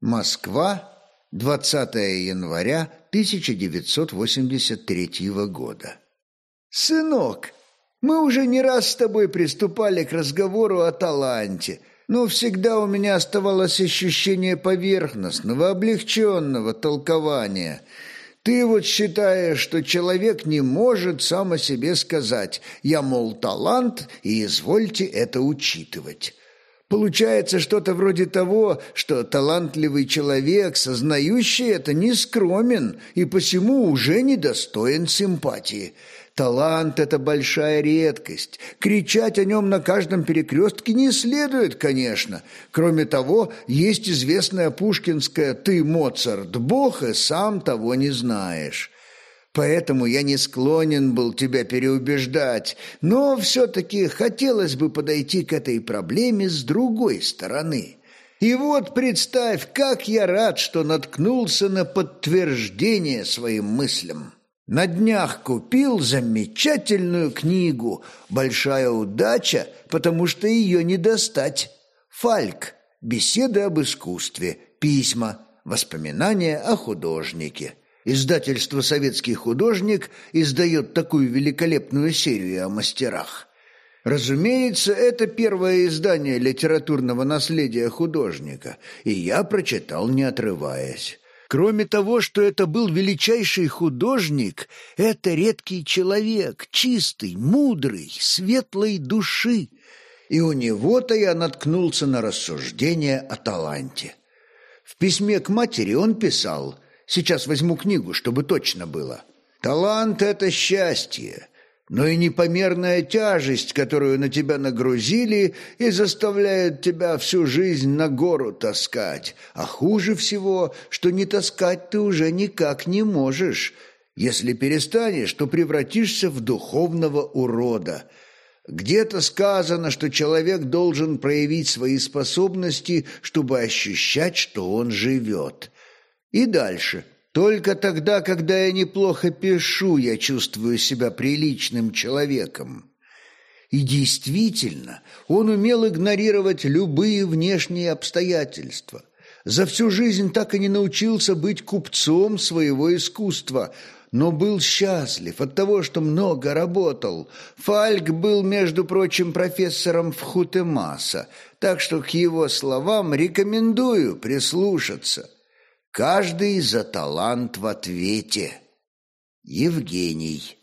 Москва, 20 января 1983 года. «Сынок, мы уже не раз с тобой приступали к разговору о таланте, но всегда у меня оставалось ощущение поверхностного, облегченного толкования. Ты вот считаешь, что человек не может сам о себе сказать «я, мол, талант, и извольте это учитывать». Получается что-то вроде того, что талантливый человек, сознающий это, не скромен и посему уже недостоин симпатии. Талант – это большая редкость. Кричать о нем на каждом перекрестке не следует, конечно. Кроме того, есть известная пушкинская «ты, Моцарт, Бог, и сам того не знаешь». Поэтому я не склонен был тебя переубеждать, но все-таки хотелось бы подойти к этой проблеме с другой стороны. И вот представь, как я рад, что наткнулся на подтверждение своим мыслям. На днях купил замечательную книгу «Большая удача», потому что ее не достать. Фальк. Беседы об искусстве. Письма. Воспоминания о художнике. Издательство «Советский художник» издает такую великолепную серию о мастерах. Разумеется, это первое издание литературного наследия художника, и я прочитал, не отрываясь. Кроме того, что это был величайший художник, это редкий человек, чистый, мудрый, светлой души. И у него-то я наткнулся на рассуждения о таланте. В письме к матери он писал – Сейчас возьму книгу, чтобы точно было. Талант — это счастье, но и непомерная тяжесть, которую на тебя нагрузили и заставляет тебя всю жизнь на гору таскать. А хуже всего, что не таскать ты уже никак не можешь. Если перестанешь, то превратишься в духовного урода. Где-то сказано, что человек должен проявить свои способности, чтобы ощущать, что он живет. И дальше. Только тогда, когда я неплохо пишу, я чувствую себя приличным человеком. И действительно, он умел игнорировать любые внешние обстоятельства. За всю жизнь так и не научился быть купцом своего искусства, но был счастлив от того, что много работал. Фальк был, между прочим, профессором в Хутемаса, так что к его словам рекомендую прислушаться. Каждый за талант в ответе. Евгений